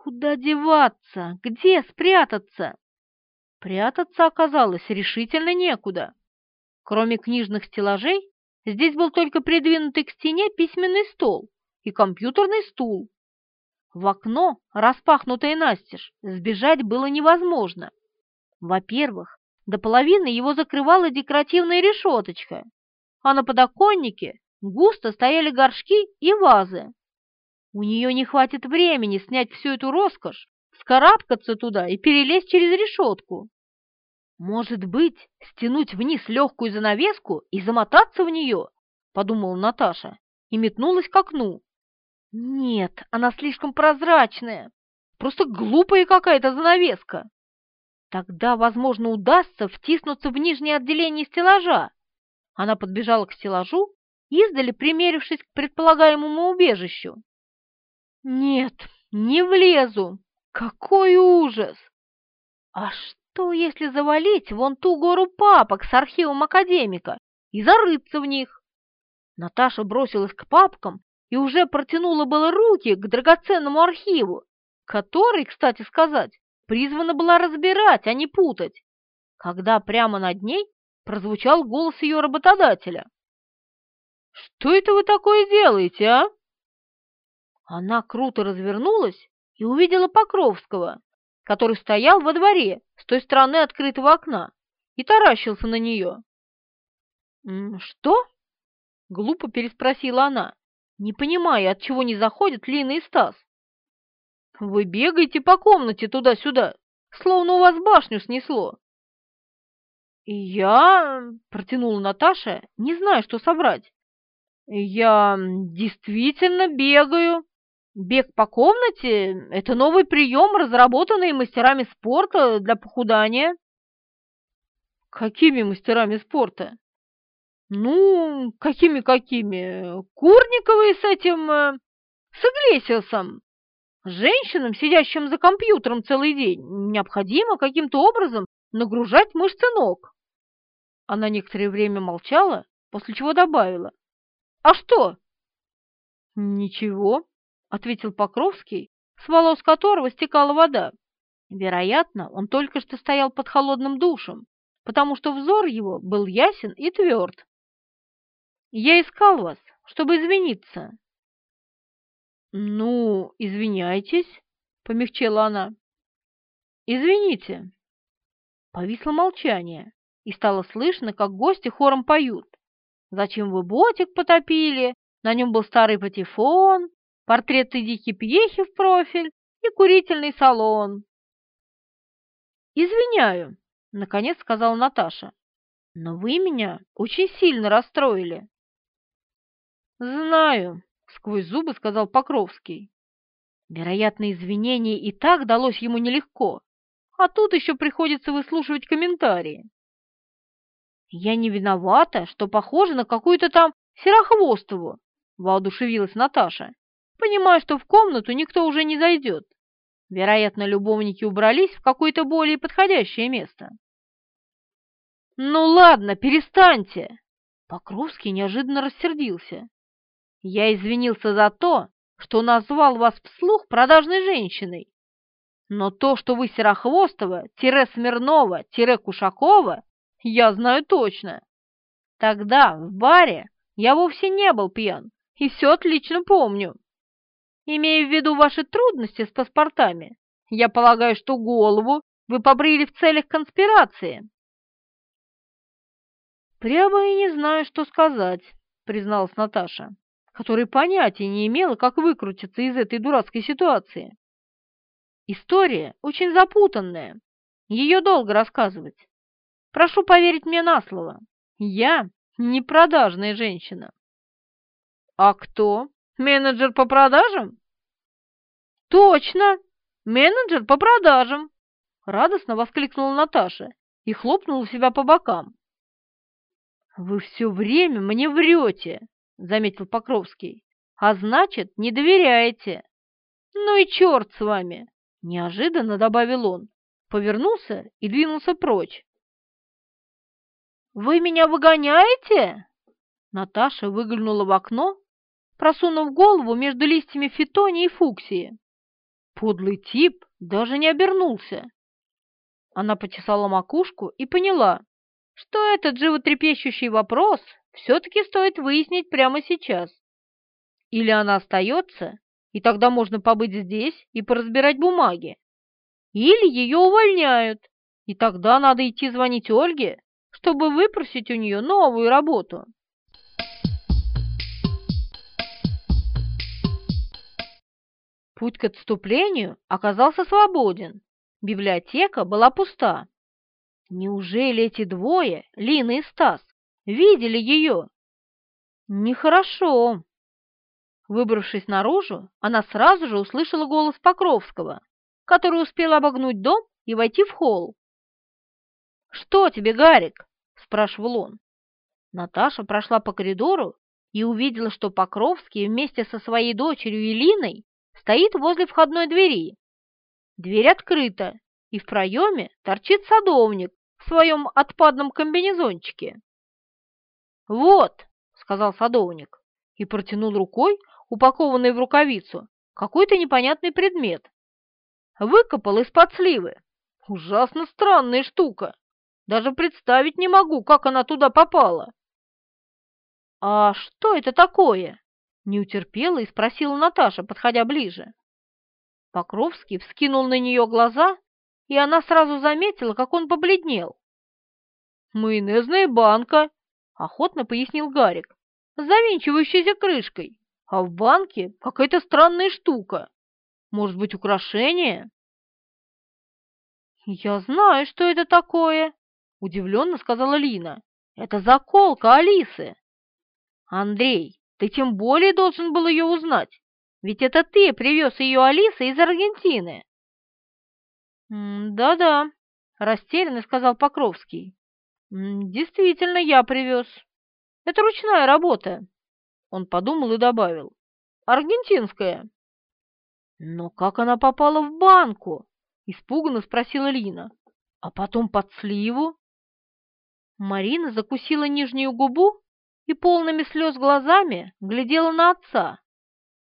Speaker 1: Куда деваться? Где спрятаться? Прятаться оказалось решительно некуда. Кроме книжных стеллажей, здесь был только придвинутый к стене письменный стол и компьютерный стул. В окно, распахнутое настежь, сбежать было невозможно. Во-первых, до половины его закрывала декоративная решеточка, а на подоконнике густо стояли горшки и вазы. У нее не хватит времени снять всю эту роскошь, скарабкаться туда и перелезть через решетку. Может быть, стянуть вниз легкую занавеску и замотаться в нее, подумала Наташа и метнулась к окну. Нет, она слишком прозрачная, просто глупая какая-то занавеска. Тогда, возможно, удастся втиснуться в нижнее отделение стеллажа. Она подбежала к стеллажу, издали примерившись к предполагаемому убежищу. Нет, не влезу. Какой ужас! А что, если завалить вон ту гору папок с архивом академика и зарыться в них? Наташа бросилась к папкам и уже протянула было руки к драгоценному архиву, который, кстати сказать, призвана была разбирать, а не путать, когда прямо над ней прозвучал голос ее работодателя. «Что это вы такое делаете, а?» Она круто развернулась и увидела Покровского, который стоял во дворе с той стороны открытого окна и таращился на нее. «Что?» — глупо переспросила она, не понимая, от чего не заходят Лина и Стас. «Вы бегаете по комнате туда-сюда, словно у вас башню снесло». «Я...» — протянула Наташа, не зная, что собрать. «Я действительно бегаю». Бег по комнате – это новый прием, разработанный мастерами спорта для похудания. Какими мастерами спорта? Ну, какими-какими? Курниковой с этим... Э, с Иглесиасом. Женщинам, сидящим за компьютером целый день, необходимо каким-то образом нагружать мышцы ног. Она некоторое время молчала, после чего добавила. «А что?» «Ничего», — ответил Покровский, с волос которого стекала вода. Вероятно, он только что стоял под холодным душем, потому что взор его был ясен и тверд. «Я искал вас, чтобы извиниться». «Ну, извиняйтесь», — помягчела она. «Извините». Повисло молчание, и стало слышно, как гости хором поют. «Зачем вы ботик потопили? На нем был старый патефон, портрет Эдики Пьехи в профиль и курительный салон. «Извиняю», — наконец сказала Наташа, — «но вы меня очень сильно расстроили». «Знаю», — сквозь зубы сказал Покровский. Вероятно, извинение и так далось ему нелегко, а тут еще приходится выслушивать комментарии. «Я не виновата, что похожа на какую-то там Серохвостову», — воодушевилась Наташа понимая, что в комнату никто уже не зайдет. Вероятно, любовники убрались в какое-то более подходящее место. «Ну ладно, перестаньте!» Покровский неожиданно рассердился. «Я извинился за то, что назвал вас вслух продажной женщиной. Но то, что вы Серохвостова-Смирнова-Кушакова, я знаю точно. Тогда в баре я вовсе не был пьян и все отлично помню. Имея в виду ваши трудности с паспортами, я полагаю, что голову вы побрили в целях конспирации?» «Прямо и не знаю, что сказать», — призналась Наташа, которая понятия не имела, как выкрутиться из этой дурацкой ситуации. «История очень запутанная, ее долго рассказывать. Прошу поверить мне на слово, я не продажная женщина». «А кто? Менеджер по продажам?» «Точно! Менеджер по продажам!» Радостно воскликнула Наташа и хлопнула себя по бокам. «Вы все время мне врете», — заметил Покровский. «А значит, не доверяете». «Ну и черт с вами!» — неожиданно добавил он, повернулся и двинулся прочь. «Вы меня выгоняете?» Наташа выглянула в окно, просунув голову между листьями фитонии и фуксии. Подлый тип даже не обернулся. Она почесала макушку и поняла, что этот животрепещущий вопрос все-таки стоит выяснить прямо сейчас. Или она остается, и тогда можно побыть здесь и поразбирать бумаги. Или ее увольняют, и тогда надо идти звонить Ольге, чтобы выпросить у нее новую работу. Путь к отступлению оказался свободен. Библиотека была пуста. Неужели эти двое, Лина и Стас, видели ее? Нехорошо. Выбравшись наружу, она сразу же услышала голос Покровского, который успел обогнуть дом и войти в холл. «Что тебе, Гарик?» – спрашивал он. Наташа прошла по коридору и увидела, что Покровский вместе со своей дочерью Елиной стоит возле входной двери. Дверь открыта, и в проеме торчит садовник в своем отпадном комбинезончике. «Вот», — сказал садовник, и протянул рукой, упакованный в рукавицу, какой-то непонятный предмет. Выкопал из-под сливы. Ужасно странная штука. Даже представить не могу, как она туда попала. «А что это такое?» — не утерпела и спросила Наташа, подходя ближе. Покровский вскинул на нее глаза и она сразу заметила, как он побледнел. «Майонезная банка», — охотно пояснил Гарик, — «с завинчивающейся крышкой, а в банке какая-то странная штука. Может быть, украшение?» «Я знаю, что это такое», — удивленно сказала Лина. «Это заколка Алисы». «Андрей, ты тем более должен был ее узнать, ведь это ты привез ее Алисы из Аргентины». «Да-да», — растерянно сказал Покровский. «Действительно, я привез. Это ручная работа». Он подумал и добавил. «Аргентинская». «Но как она попала в банку?» — испуганно спросила Лина. «А потом под сливу?» Марина закусила нижнюю губу и полными слез глазами глядела на отца.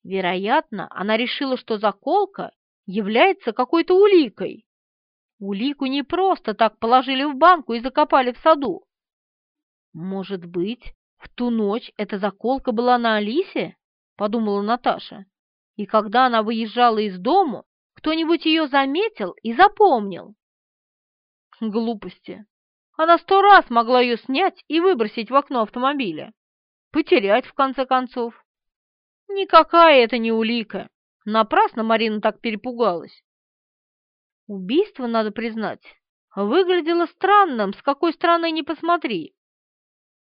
Speaker 1: Вероятно, она решила, что заколка является какой-то уликой. Улику не просто так положили в банку и закопали в саду. Может быть, в ту ночь эта заколка была на Алисе? Подумала Наташа. И когда она выезжала из дому, кто-нибудь ее заметил и запомнил. Глупости. Она сто раз могла ее снять и выбросить в окно автомобиля. Потерять, в конце концов. Никакая это не улика. Напрасно Марина так перепугалась. Убийство, надо признать, выглядело странным, с какой стороны ни посмотри.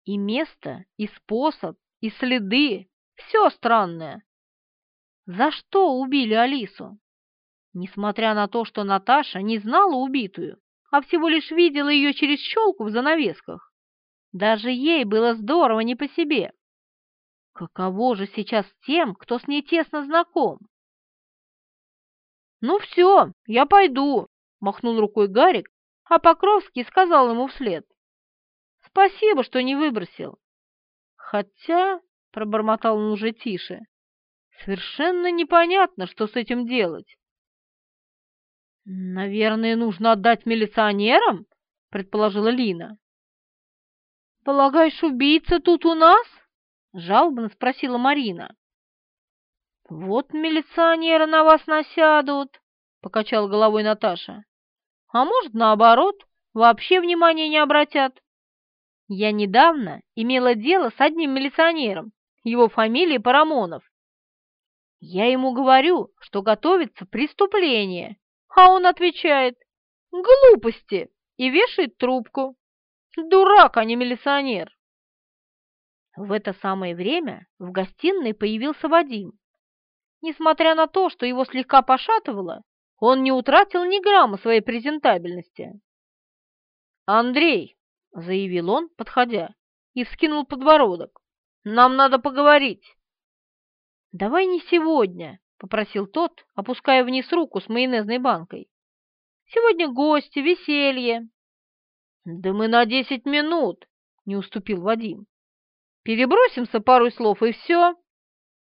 Speaker 1: И место, и способ, и следы — все странное. За что убили Алису? Несмотря на то, что Наташа не знала убитую, а всего лишь видела ее через щелку в занавесках, даже ей было здорово не по себе. Каково же сейчас тем, кто с ней тесно знаком? «Ну все, я пойду», — махнул рукой Гарик, а Покровский сказал ему вслед. «Спасибо, что не выбросил». «Хотя», — пробормотал он уже тише, — «совершенно непонятно, что с этим делать». «Наверное, нужно отдать милиционерам?» — предположила Лина. «Полагаешь, убийца тут у нас?» — жалобно спросила Марина. «Вот милиционеры на вас насядут», — покачал головой Наташа. А может, наоборот, вообще внимания не обратят. Я недавно имела дело с одним милиционером, его фамилией Парамонов. Я ему говорю, что готовится преступление, а он отвечает «Глупости!» и вешает трубку. Дурак, а не милиционер. В это самое время в гостиной появился Вадим. Несмотря на то, что его слегка пошатывало, он не утратил ни грамма своей презентабельности. «Андрей», — заявил он, подходя, и вскинул подбородок, — «нам надо поговорить». «Давай не сегодня», — попросил тот, опуская вниз руку с майонезной банкой. «Сегодня гости, веселье». «Да мы на десять минут», — не уступил Вадим. Перебросимся пару слов, и все.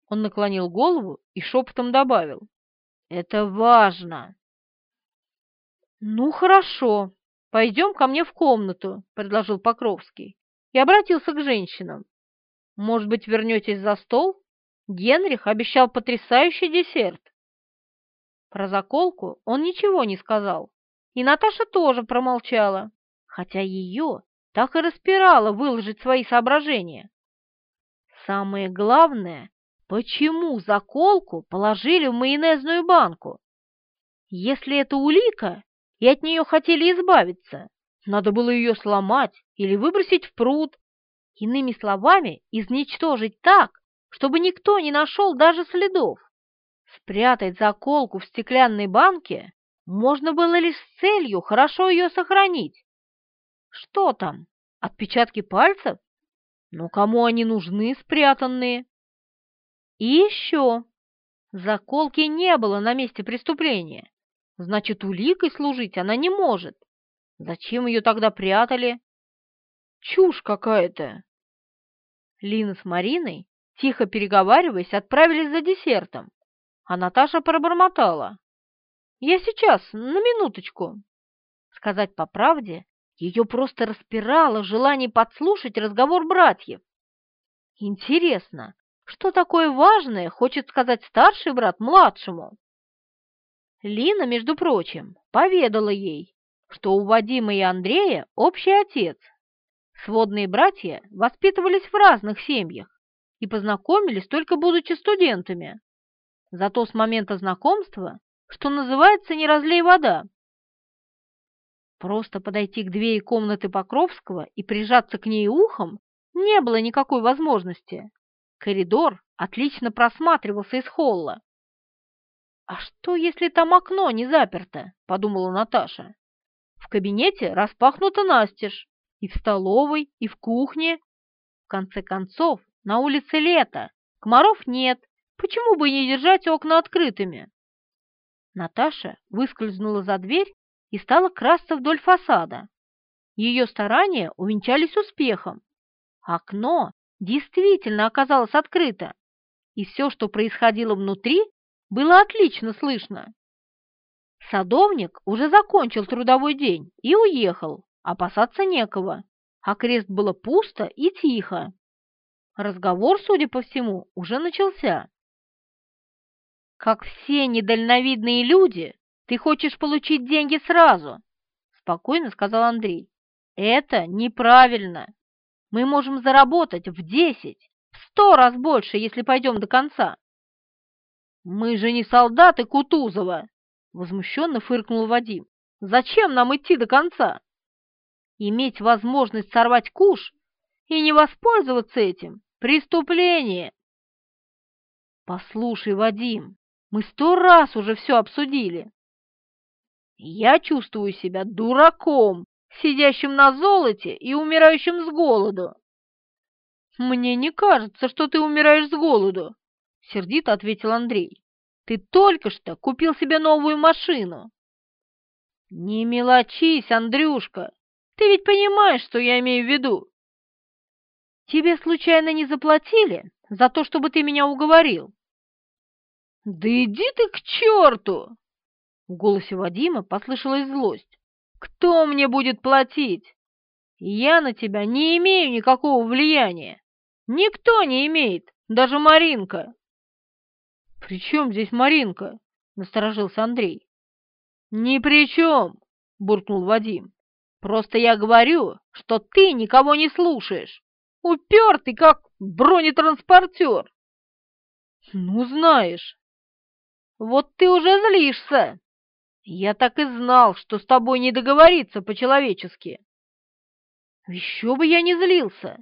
Speaker 1: Он наклонил голову и шепотом добавил. Это важно. Ну, хорошо. Пойдем ко мне в комнату, предложил Покровский и обратился к женщинам. Может быть, вернетесь за стол? Генрих обещал потрясающий десерт. Про заколку он ничего не сказал, и Наташа тоже промолчала, хотя ее так и распирало выложить свои соображения. Самое главное, почему заколку положили в майонезную банку? Если это улика, и от нее хотели избавиться, надо было ее сломать или выбросить в пруд. Иными словами, изничтожить так, чтобы никто не нашел даже следов. Спрятать заколку в стеклянной банке можно было лишь с целью хорошо ее сохранить. Что там, отпечатки пальцев? Но кому они нужны, спрятанные? И еще. Заколки не было на месте преступления. Значит, уликой служить она не может. Зачем ее тогда прятали? Чушь какая-то. Лина с Мариной, тихо переговариваясь, отправились за десертом, а Наташа пробормотала. «Я сейчас, на минуточку». Сказать по правде, ее просто распирало желание подслушать разговор братьев. Интересно, что такое важное хочет сказать старший брат младшему? Лина, между прочим, поведала ей, что у Вадима и Андрея общий отец. Сводные братья воспитывались в разных семьях и познакомились только будучи студентами. Зато с момента знакомства, что называется, не разлей вода, Просто подойти к двери комнаты Покровского и прижаться к ней ухом не было никакой возможности. Коридор отлично просматривался из холла. «А что, если там окно не заперто?» — подумала Наташа. «В кабинете распахнуто настежь, и в столовой, и в кухне. В конце концов, на улице лето, комаров нет, почему бы не держать окна открытыми?» Наташа выскользнула за дверь и стала красться вдоль фасада. Ее старания увенчались успехом. Окно действительно оказалось открыто, и все, что происходило внутри, было отлично слышно. Садовник уже закончил трудовой день и уехал, опасаться некого, а крест было пусто и тихо. Разговор, судя по всему, уже начался. Как все недальновидные люди, ты хочешь получить деньги сразу, спокойно сказал Андрей. Это неправильно. Мы можем заработать в десять, в сто раз больше, если пойдем до конца. Мы же не солдаты Кутузова, возмущенно фыркнул Вадим. Зачем нам идти до конца? Иметь возможность сорвать куш и не воспользоваться этим – преступление. Послушай, Вадим, мы сто раз уже все обсудили. Я чувствую себя дураком, сидящим на золоте и умирающим с голоду. Мне не кажется, что ты умираешь с голоду, сердито ответил Андрей. Ты только что купил себе новую машину. Не мелочись, Андрюшка. Ты ведь понимаешь, что я имею в виду. Тебе случайно не заплатили за то, чтобы ты меня уговорил? Да иди ты к черту! В голосе Вадима послышалась злость. «Кто мне будет платить? Я на тебя не имею никакого влияния. Никто не имеет, даже Маринка». «При чем здесь Маринка?» — насторожился Андрей. «Ни при чем. — буркнул Вадим. «Просто я говорю, что ты никого не слушаешь. Упертый, как бронетранспортер». «Ну, знаешь». «Вот ты уже злишься. Я так и знал, что с тобой не договориться по-человечески». «Еще бы я не злился.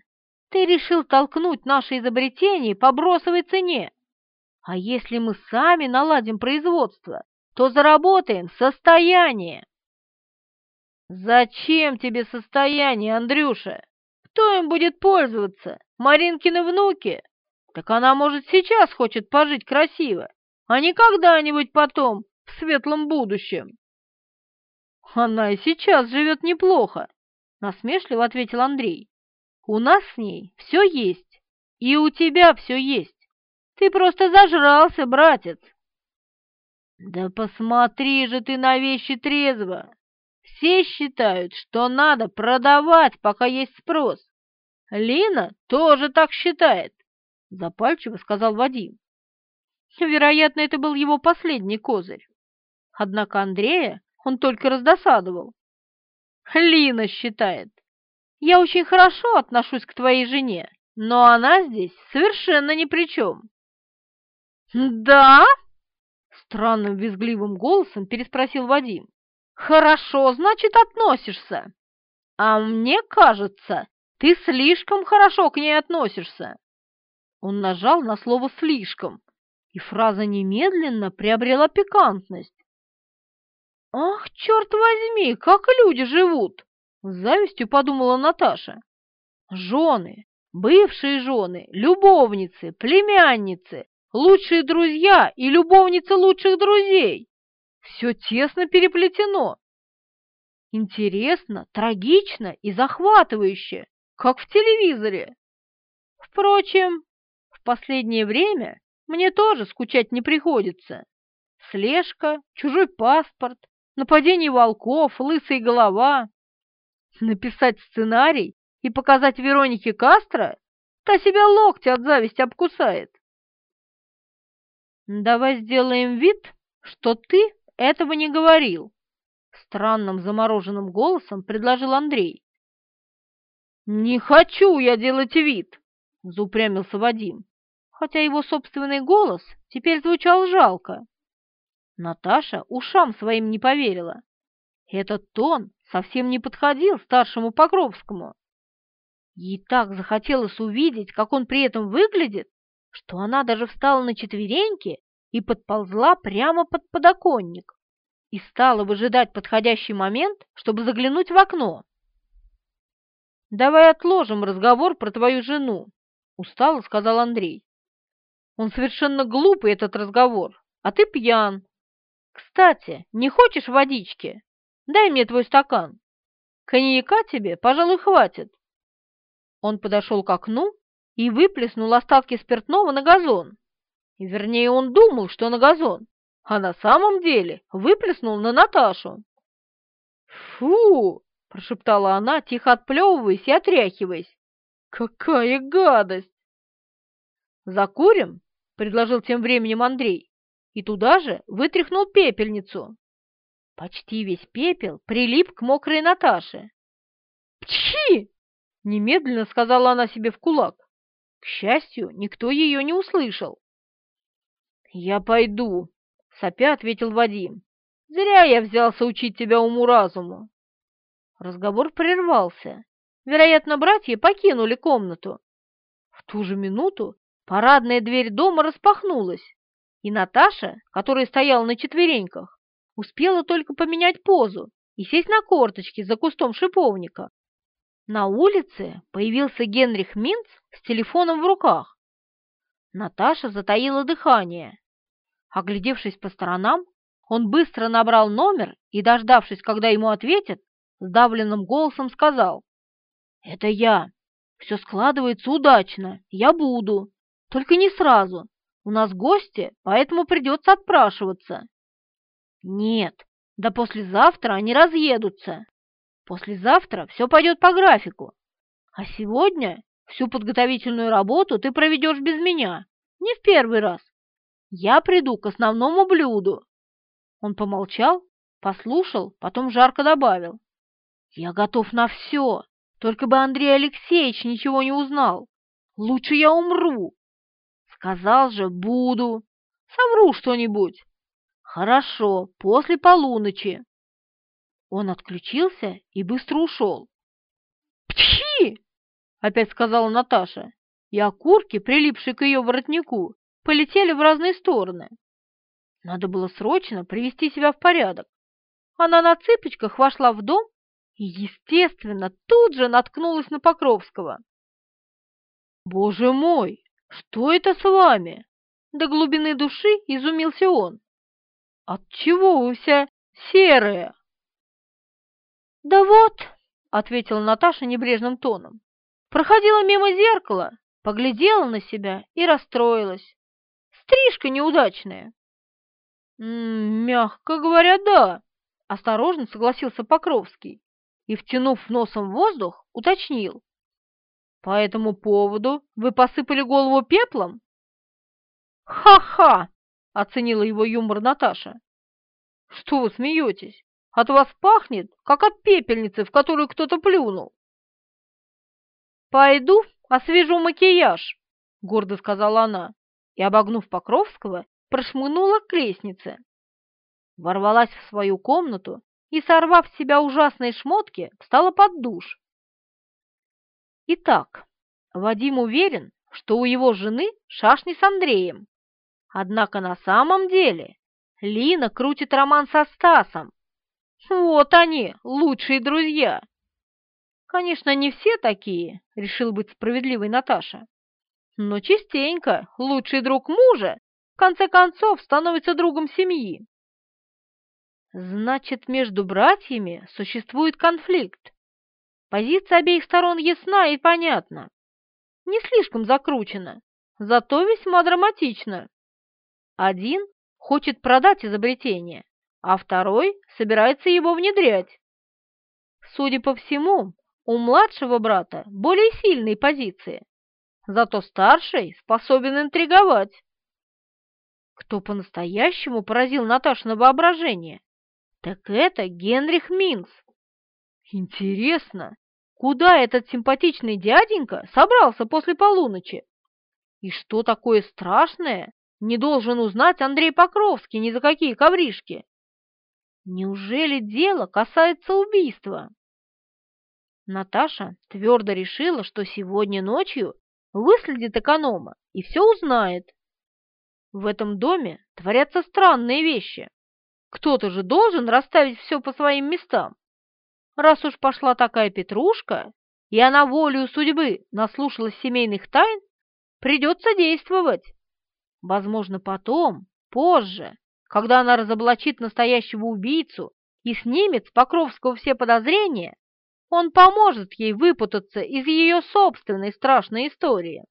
Speaker 1: Ты решил толкнуть наше изобретение по бросовой цене. А если мы сами наладим производство, то заработаем состояние. Зачем тебе состояние, Андрюша? Кто им будет пользоваться? Маринкины внуки? Так она, может, сейчас хочет пожить красиво, а не когда-нибудь потом, в светлом будущем. Она и сейчас живет неплохо, насмешливо ответил Андрей. У нас с ней все есть, и у тебя все есть. Ты просто зажрался, братец. Да посмотри же ты на вещи трезво. Все считают, что надо продавать, пока есть спрос. Лина тоже так считает, запальчиво сказал Вадим. Вероятно, это был его последний козырь. Однако Андрея он только раздосадовал. Лина считает, я очень хорошо отношусь к твоей жене, но она здесь совершенно ни при чем. «Да?» — странным визгливым голосом переспросил Вадим. «Хорошо, значит, относишься. А мне кажется, ты слишком хорошо к ней относишься». Он нажал на слово «слишком», и фраза немедленно приобрела пикантность. «Ах, черт возьми, как люди живут!» С завистью подумала Наташа. Жены, бывшие жены, любовницы, племянницы, лучшие друзья и любовницы лучших друзей. Все тесно переплетено. Интересно, трагично и захватывающе, как в телевизоре. Впрочем, в последнее время мне тоже скучать не приходится. Слежка, чужой паспорт, нападение волков, лысая голова. Написать сценарий и показать Веронике Кастро? Та себя локти от зависти обкусает. Давай сделаем вид, что ты этого не говорил. Странным замороженным голосом предложил Андрей. «Не хочу я делать вид!» — заупрямился Вадим, хотя его собственный голос теперь звучал жалко. Наташа ушам своим не поверила. Этот тон совсем не подходил старшему Покровскому. Ей так захотелось увидеть, как он при этом выглядит, что она даже встала на четвереньки и подползла прямо под подоконник и стала выжидать подходящий момент, чтобы заглянуть в окно. «Давай отложим разговор про твою жену», — устало сказал Андрей. «Он совершенно глупый, этот разговор, а ты пьян. Кстати, не хочешь водички?» Дай мне твой стакан. Коньяка тебе, пожалуй, хватит. Он подошел к окну и выплеснул остатки спиртного на газон. Вернее, он думал, что на газон, а на самом деле выплеснул на Наташу. «Фу!» – прошептала она, тихо отплевываясь и отряхиваясь. «Какая гадость!» «Закурим?» – предложил тем временем Андрей, и туда же вытряхнул пепельницу. Почти весь пепел прилип к мокрой Наташе. «Пчхи!» — немедленно сказала она себе в кулак. К счастью, никто ее не услышал. «Я пойду», — сопя ответил Вадим. «Зря я взялся учить тебя уму-разуму». Разговор прервался. Вероятно, братья покинули комнату. В ту же минуту парадная дверь дома распахнулась, и Наташа, которая стояла на четвереньках, Успела только поменять позу и сесть на корточки за кустом шиповника. На улице появился Генрих Минц с телефоном в руках. Наташа затаила дыхание. Оглядевшись по сторонам, он быстро набрал номер и, дождавшись, когда ему ответят, сдавленным голосом сказал. «Это я. Все складывается удачно. Я буду. Только не сразу. У нас гости, поэтому придется отпрашиваться. Нет, да послезавтра они разъедутся. Послезавтра все пойдет по графику. А сегодня всю подготовительную работу ты проведешь без меня. Не в первый раз. Я приду к основному блюду. Он помолчал послушал, потом жарко добавил. «Я готов на все, только бы Андрей Алексеевич ничего не узнал. Лучше я умру. Сказал же, буду. Совру что-нибудь. Хорошо, после полуночи. Он отключился и быстро ушел. «Пчхи!» — опять сказала Наташа, и окурки, прилипшие к ее воротнику, полетели в разные стороны. Надо было срочно привести себя в порядок. Она на цыпочках вошла в дом и, естественно, тут же наткнулась на Покровского. «Боже мой, что это с вами?» До глубины души изумился он. «Отчего вы вся серая?» «Да вот», — ответила Наташа небрежным тоном, проходила мимо зеркала, поглядела на себя и расстроилась. Стрижка неудачная. «Мягко говоря, да», — осторожно согласился Покровский и, втянув носом воздух, уточнил. «По этому поводу вы посыпали голову пеплом?» «Ха-ха!» — оценила его юмор Наташа. «Что вы смеетесь? От вас пахнет, как от пепельницы, в которую кто-то плюнул. «Пойду освежу макияж», — гордо сказала она, и, обогнув Покровского, прошмынула к лестнице. Ворвалась в свою комнату и, сорвав с себя ужасные шмотки, встала под душ. Итак, Вадим уверен, что у его жены шашни с Андреем. Однако на самом деле Лина крутит роман со Стасом, вот они, лучшие друзья. Конечно, не все такие, решил быть справедливой Наташа. Но частенько лучший друг мужа в конце концов становится другом семьи. Значит, между братьями существует конфликт. Позиция обеих сторон ясна и понятна. Не слишком закручена, зато весьма драматична. Один хочет продать изобретение, а второй собирается его внедрять. Судя по всему, у младшего брата более сильные позиции, зато старший способен интриговать. Кто по-настоящему поразил Наташу на воображение, так это Генрих Минц. Интересно, куда этот симпатичный дяденька собрался после полуночи? И что такое страшное не должен узнать Андрей Покровский ни за какие ковришки? Неужели дело касается убийства? Наташа твердо решила, что сегодня ночью выследит эконома и все узнает. В этом доме творятся странные вещи. Кто-то же должен расставить все по своим местам. Раз уж пошла такая петрушка, и она волею судьбы наслушалась семейных тайн, придется действовать. Возможно, потом, позже, когда она разоблачит настоящего убийцу и снимет с Покровского все подозрения, он поможет ей выпутаться из ее собственной страшной истории.